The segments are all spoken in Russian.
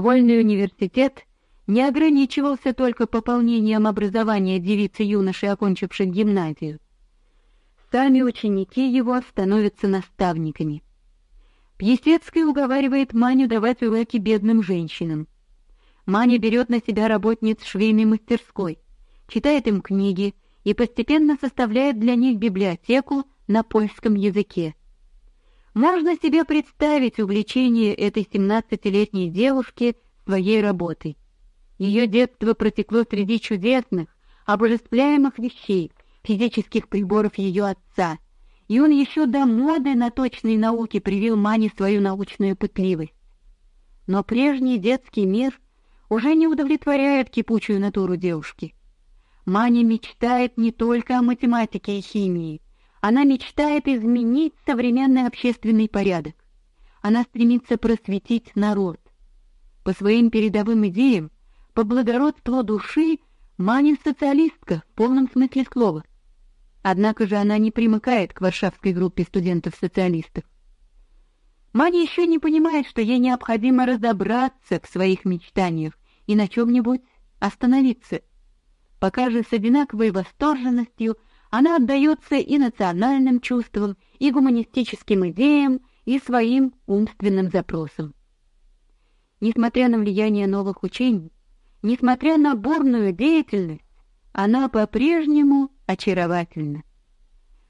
Вольный университет не ограничивался только пополнением образования девиц и юношей, окончивших гимназию. Сами ученики его становятся наставниками. Пьесецкий уговаривает Маню давать уроки бедным женщинам. Маня берет на себя работниц швейной мастерской, читает им книги и постепенно составляет для них библиотеку на польском языке. Можно себе представить увлечение этой семнадцатилетней девушки своей работой. Ее детство протекло среди чудесных, обожествляемых вещей, физических приборов ее отца, и он еще до моды на точные науки привил Мане свою научную пытливость. Но прежний детский мир уже не удовлетворяет кипучую натуру девушки. Маня мечтает не только о математике и химии, она мечтает изменить современный общественный порядок. Она стремится просветить народ. По своим передовым идеям по благородству души Манин социалистка в полном смысле слова. Однако же она не примыкает к варшавской группе студентов-социалистов. Маня еще не понимает, что ей необходимо разобраться в своих мечтаниях и на чем-нибудь остановиться. Пока же с одинаковой восторженностью она отдается и национальным чувствам, и гуманистическим идеям, и своим умственным запросам. Несмотря на влияние новых учений, Несмотря на бурную деятельность, она по-прежнему очаровательна.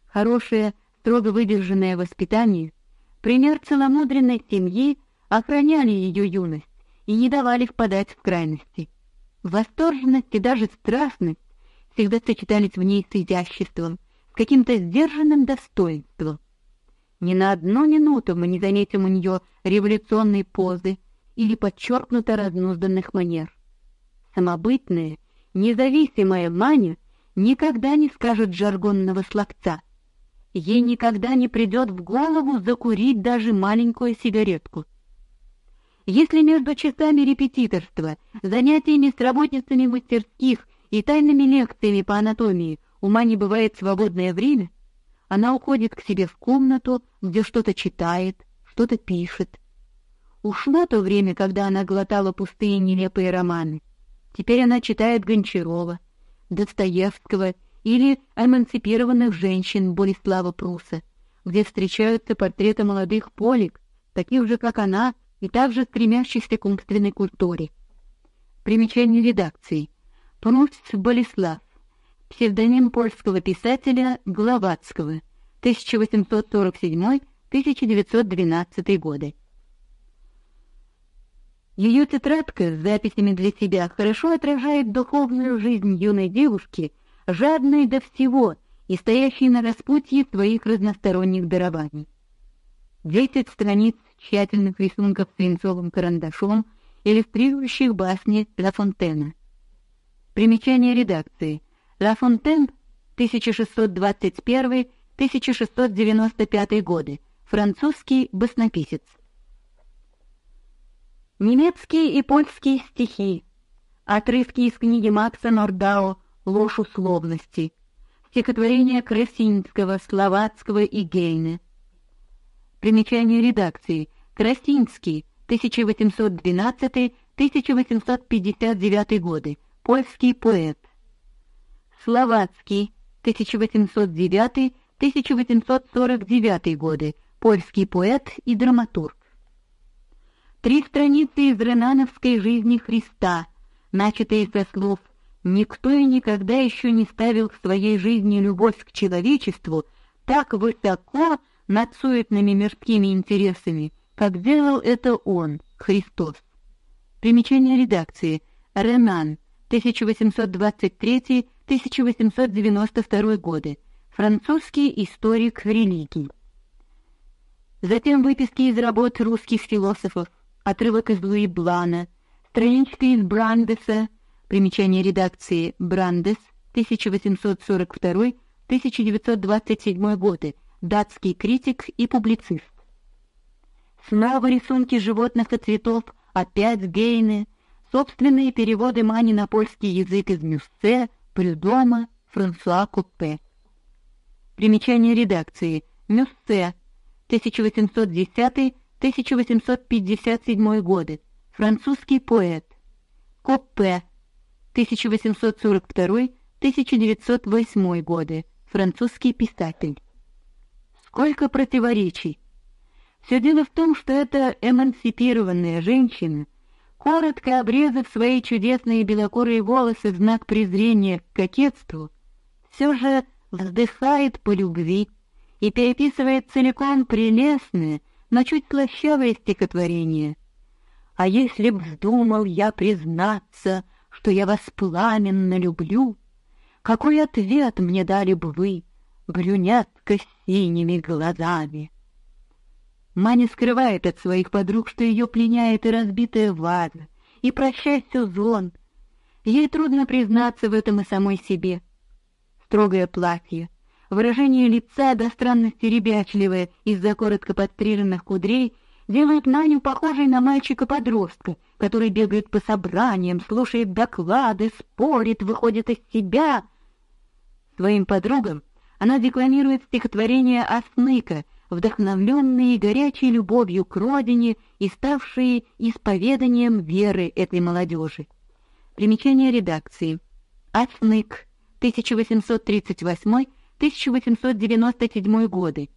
Хорошее, строго выдержанное воспитание, пример целомудренной семьи охраняли ее юность и не давали впадать в крайности. Восторженность и даже страстность всегда сочетались в ней с изяществом, с каким-то сдержанным достоинством. Ни на одну минуту мы не заметим у нее революционной позы или подчеркнуто разнузданных манер самобытная, независимая Маня никогда не скажет жаргонного слогца. Ей никогда не придет в голову закурить даже маленькую сигаретку. Если между часами репетиторства, занятиями с работницами мастерских и тайными лекциями по анатомии у Мани бывает свободное время, она уходит к себе в комнату, где что-то читает, что-то пишет. Ушло то время, когда она глотала пустые нелепые романы. Теперь она читает Гончарова, Достоевского или эмансипированных женщин Болеслава Пруса, где встречаются портреты молодых полик, таких же, как она, и также стремящихся к умственной культуре. Примечание редакции. Прус Болеслав. Псевдоним польского писателя Гловацкого. 1847-1912 годы. Ее тетрадка с записями для себя хорошо отражает духовную жизнь юной девушки, жадной до всего и стоящей на распутье своих разносторонних дарований. Десять страниц тщательных рисунков свинцовым карандашом, иллюстрирующих басни Ла Фонтена. Примечание редакции. Ла Фонтен 1621-1695 годы, французский баснописец. Немецкие и польские стихи. Отрывки из книги Макса Нордау «Ложь условности». Стихотворения Красинского, Словацкого и Гейне. Примечание редакции. Красинский, 1812-1859 годы. Польский поэт. Словацкий, 1809-1849 годы. Польский поэт и драматург. Три страницы из ренановской жизни Христа, начатые со слов «Никто и никогда еще не ставил в своей жизни любовь к человечеству так высоко над суетными мирскими интересами, как делал это Он, Христос». Примечание редакции. Ренан, 1823-1892 годы. Французский историк религии. Затем выписки из работ русских философов. Отрывок из Луи Блана, страничка из Брандеса, примечание редакции. Брандес, 1842-1927 годы, датский критик и публицист. Снова рисунки животных и цветов, опять Гейне, собственные переводы Мани на польский язык из Мюссе, Прюдома, Франсуа Купе. Примечание редакции. Мюссе, 1810 1857 годы. французский поэт. Коппе, 1842-1908 годы, французский писатель. Сколько противоречий! Все дело в том, что эта эмансипированная женщина, коротко обрезав свои чудесные белокурые волосы в знак презрения к кокетству, все же вздыхает по любви и переписывает целиком прелестное, но чуть слащавое стихотворение. А если б вздумал я признаться, что я вас пламенно люблю, какой ответ мне дали бы вы, брюнетка с синими глазами? Маня скрывает от своих подруг, что ее пленяет и разбитая ваза, и прощай сезон. Ей трудно признаться в этом и самой себе. Строгое платье, выражение лица до странности ребячливое из-за коротко подстриженных кудрей делает Маню похожей на мальчика-подростка, который бегает по собраниям, слушает доклады, спорит, выходит из себя. Своим подругам она декламирует стихотворения Осныка — вдохновленные горячей любовью к родине и ставшие исповеданием веры этой молодежи. Примечание редакции. Ацнык, 1838-1897 годы.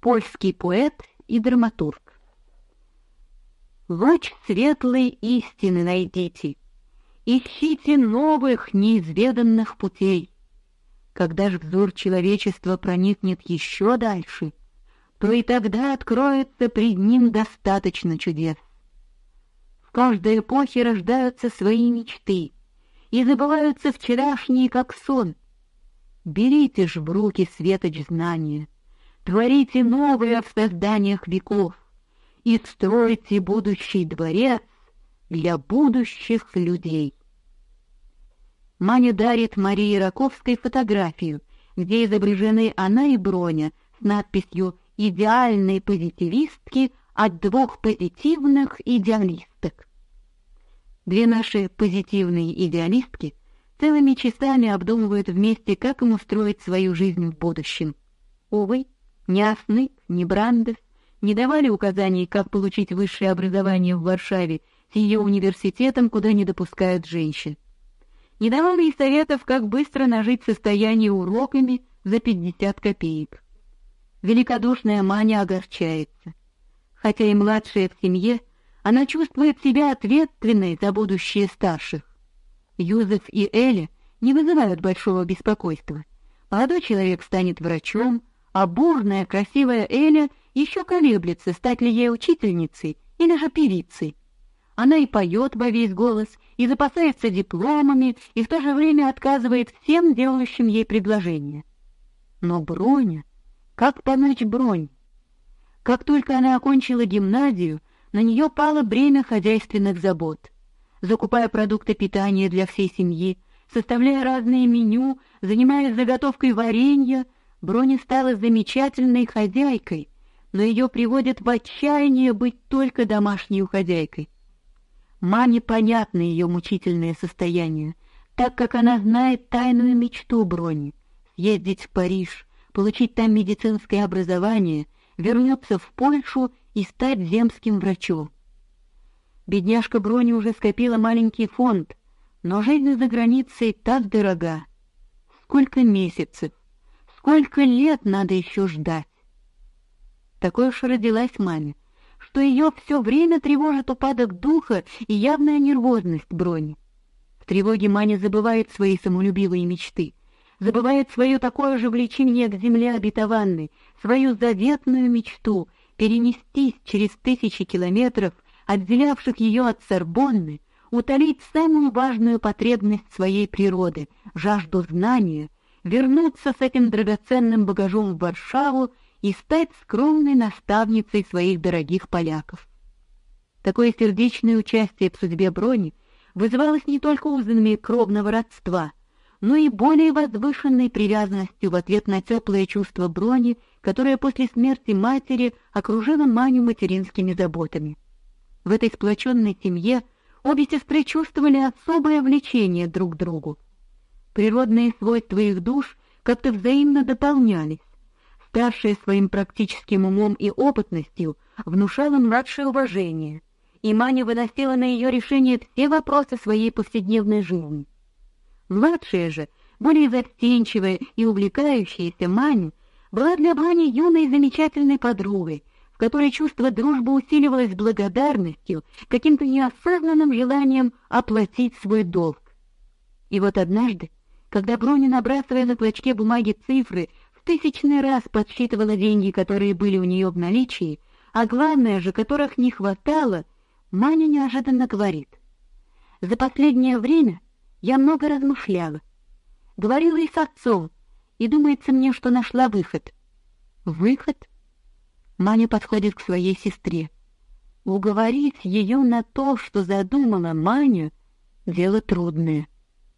Польский поэт и драматург. Луч светлой истины найдите, ищите новых неизведанных путей. Когда ж взор человечества проникнет еще дальше — то и тогда откроется пред ним достаточно чудес. В каждой эпохе рождаются свои мечты, и забываются вчерашние, как сон. Берите ж в руки светоч знания, творите новое в созданиях веков и стройте будущий дворец для будущих людей. Маня дарит Марии Раковской фотографию, где изображены она и Броня с надписью идеальной позитивистки от двух позитивных идеалисток. Две наши позитивные идеалистки целыми часами обдумывают вместе, как им устроить свою жизнь в будущем. Увы, ни Осны, ни Брандес не давали указаний, как получить высшее образование в Варшаве с ее университетом, куда не допускают женщин. Не давали и советов, как быстро нажить состояние уроками за 50 копеек. Великодушная Маня огорчается. Хотя и младшая в семье, она чувствует себя ответственной за будущее старших. Юзеф и Эля не вызывают большого беспокойства. Молодой человек станет врачом, а бурная, красивая Эля еще колеблется, стать ли ей учительницей или же певицей. Она и поет во весь голос, и запасается дипломами, и в то же время отказывает всем делающим ей предложения. Но Броня как помочь Бронь? Как только она окончила гимназию, на нее пало бремя хозяйственных забот. Закупая продукты питания для всей семьи, составляя разные меню, занимаясь заготовкой варенья, Броня стала замечательной хозяйкой, но ее приводит в отчаяние быть только домашней хозяйкой. Маме понятно ее мучительное состояние, так как она знает тайную мечту Брони — съездить в Париж, получить там медицинское образование, вернуться в Польшу и стать земским врачом. Бедняжка Брони уже скопила маленький фонд, но жизнь за границей так дорога. Сколько месяцев, сколько лет надо еще ждать. Такой уж родилась маме, что ее все время тревожит упадок духа и явная нервозность Брони. В тревоге Маня забывает свои самолюбивые мечты забывает свое такое же влечение к земле обетованной, свою заветную мечту перенестись через тысячи километров, отделявших ее от Сорбонны, утолить самую важную потребность своей природы жажду знания, вернуться с этим драгоценным багажом в Варшаву и стать скромной наставницей своих дорогих поляков. Такое сердечное участие в судьбе Брони вызывалось не только узами кровного родства, но и более возвышенной привязанностью в ответ на теплое чувство Брони, которое после смерти матери окружило Маню материнскими заботами. В этой сплоченной семье обе сестры чувствовали особое влечение друг к другу. Природные свойства их душ как-то взаимно дополнялись. Старшая своим практическим умом и опытностью внушала младшее уважение, и Маня выносила на ее решение все вопросы своей повседневной жизни. Младшая же, более застенчивая и увлекающаяся Маня, была для Бани юной замечательной подругой, в которой чувство дружбы усиливалось благодарностью, каким-то неосознанным желанием оплатить свой долг. И вот однажды, когда Броня, набрасывая на клочке бумаги цифры, в тысячный раз подсчитывала деньги, которые были у нее в наличии, а главное же, которых не хватало, Маня неожиданно говорит: "За последнее время я много размышляла, говорила и с отцом, и думается мне, что нашла выход. Выход? Маня подходит к своей сестре. Уговорить ее на то, что задумала Маня, дело трудное.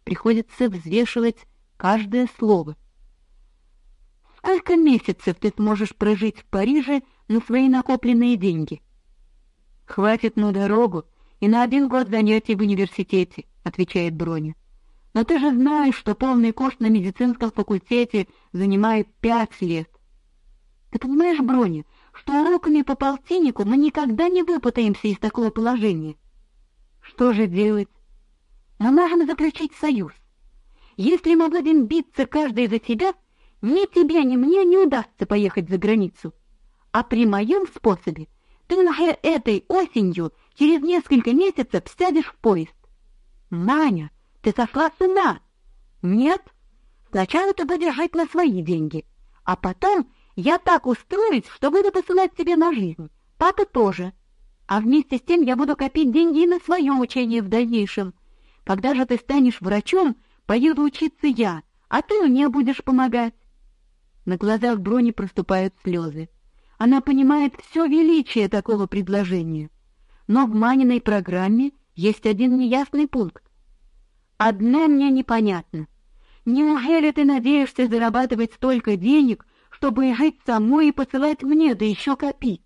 Приходится взвешивать каждое слово. Сколько месяцев ты сможешь прожить в Париже на свои накопленные деньги? Хватит на дорогу и на один год занятий в университете, отвечает Броня. Но ты же знаешь, что полный курс на медицинском факультете занимает пять лет. Ты понимаешь, Броня, что уроками по полтиннику мы никогда не выпутаемся из такого положения. Что же делать? Мы можем заключить союз. Если мы будем биться каждый за себя, ни тебе, ни мне не удастся поехать за границу. А при моем способе ты уже этой осенью через несколько месяцев сядешь в поезд. Маня, ты сошла с ума? Нет. Сначала ты будешь жить на свои деньги, а потом я так устроюсь, что буду посылать тебе на жизнь. Папа тоже. А вместе с тем я буду копить деньги на свое учение в дальнейшем. Когда же ты станешь врачом, поеду учиться я, а ты мне будешь помогать. На глазах Брони проступают слезы. Она понимает все величие такого предложения. Но в Маниной программе есть один неясный пункт. Одно мне непонятно. Неужели ты надеешься зарабатывать столько денег, чтобы жить самой и посылать мне, да еще копить?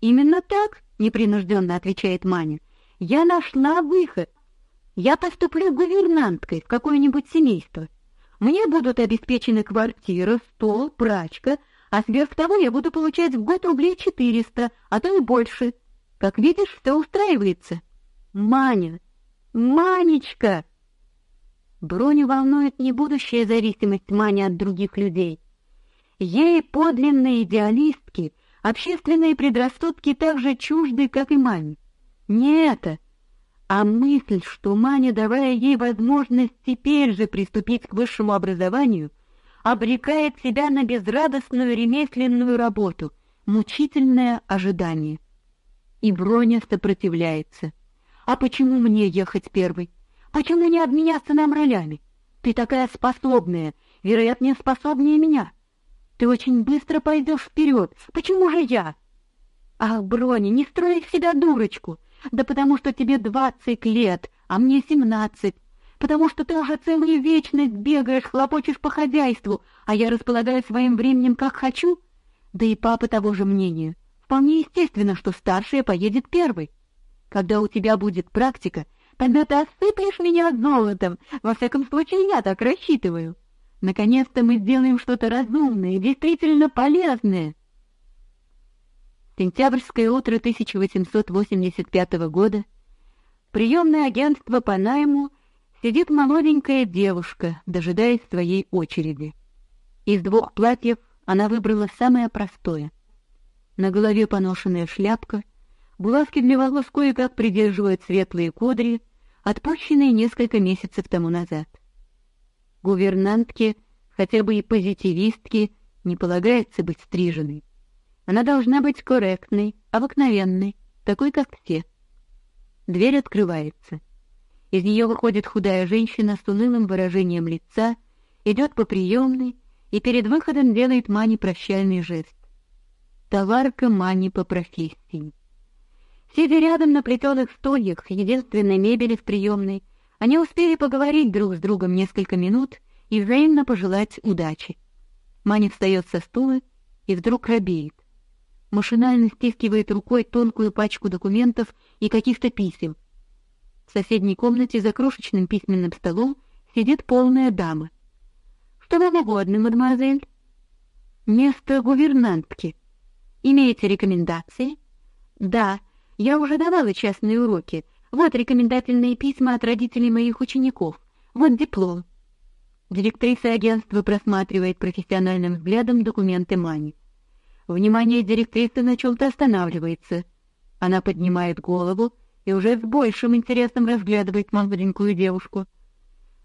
Именно так, непринужденно отвечает Маня. Я нашла выход. Я поступлю гувернанткой в какое-нибудь семейство. Мне будут обеспечены квартира, стол, прачка, а сверх того я буду получать в год рублей четыреста, а то и больше. Как видишь, все устраивается. Маня, Манечка, Броню волнует не будущая зависимость Мани от других людей. Ей подлинные идеалистки, общественные предрассудки так же чужды, как и Мане. Не это, а мысль, что Маня, давая ей возможность теперь же приступить к высшему образованию, обрекает себя на безрадостную ремесленную работу, мучительное ожидание. И Броня сопротивляется. А почему мне ехать первой? Почему не обменяться нам ролями? Ты такая способная, вероятнее, способнее меня. Ты очень быстро пойдешь вперед. Почему же я? Ах, Броня, не строй из себя дурочку. Да потому что тебе двадцать лет, а мне семнадцать. Потому что ты уже целую вечность бегаешь, хлопочешь по хозяйству, а я располагаю своим временем как хочу. Да и папа того же мнения. Вполне естественно, что старшая поедет первой. Когда у тебя будет практика, Тогда ты осыпаешь меня золотом. Во всяком случае, я так рассчитываю. Наконец-то мы сделаем что-то разумное, действительно полезное. Сентябрьское утро 1885 года. Приемное агентство по найму сидит молоденькая девушка, дожидаясь своей очереди. Из двух платьев она выбрала самое простое. На голове поношенная шляпка, булавки для волос кое-как придерживают светлые кудри, отпущенные несколько месяцев тому назад. Гувернантке, хотя бы и позитивистке, не полагается быть стриженной. Она должна быть корректной, обыкновенной, такой, как все. Дверь открывается. Из нее выходит худая женщина с унылым выражением лица, идет по приемной и перед выходом делает Мане прощальный жест. Товарка Мани по профессии. Сидя рядом на плетеных стульях, единственной мебели в приемной, они успели поговорить друг с другом несколько минут и взаимно пожелать удачи. Маня встает со стула и вдруг робеет. Машинально стискивает рукой тонкую пачку документов и каких-то писем. В соседней комнате за крошечным письменным столом сидит полная дама. Что вам угодно, мадемуазель? Место гувернантки. Имеете рекомендации? Да. Я уже давала частные уроки. Вот рекомендательные письма от родителей моих учеников. Вот диплом. Директриса агентства просматривает профессиональным взглядом документы Мани. Внимание директрисы на чем-то останавливается. Она поднимает голову и уже с большим интересом разглядывает маленькую девушку.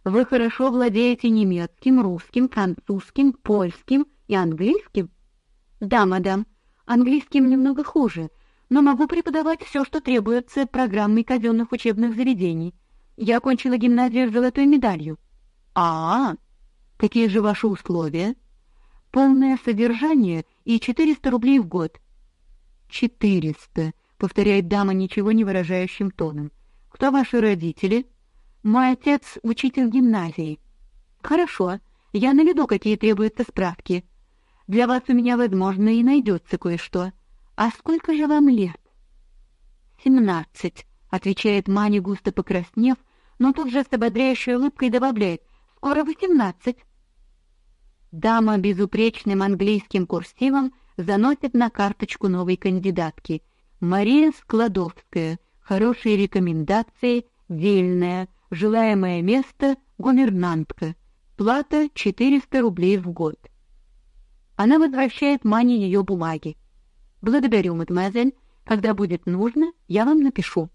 Вы хорошо владеете немецким, русским, французским, польским и английским? Да, мадам. Английским немного хуже, но могу преподавать все, что требуется программой казенных учебных заведений. Я окончила гимназию с золотой медалью. А, -а, -а. какие же ваши условия? Полное содержание и 400 рублей в год. 400, повторяет дама ничего не выражающим тоном. Кто ваши родители? Мой отец учитель гимназии. Хорошо, я наведу, какие требуются справки. Для вас у меня, возможно, и найдется кое-что. А сколько же вам лет? Семнадцать, отвечает Маня, густо покраснев, но тут же с ободряющей улыбкой добавляет: скоро восемнадцать. Дама безупречным английским курсивом заносит на карточку новой кандидатки. Мария Складовская. Хорошие рекомендации, вильная, желаемое место гувернантка. Плата 400 рублей в год. Она возвращает Мане ее бумаги. Благодарю, мадемуазель. Когда будет нужно, я вам напишу.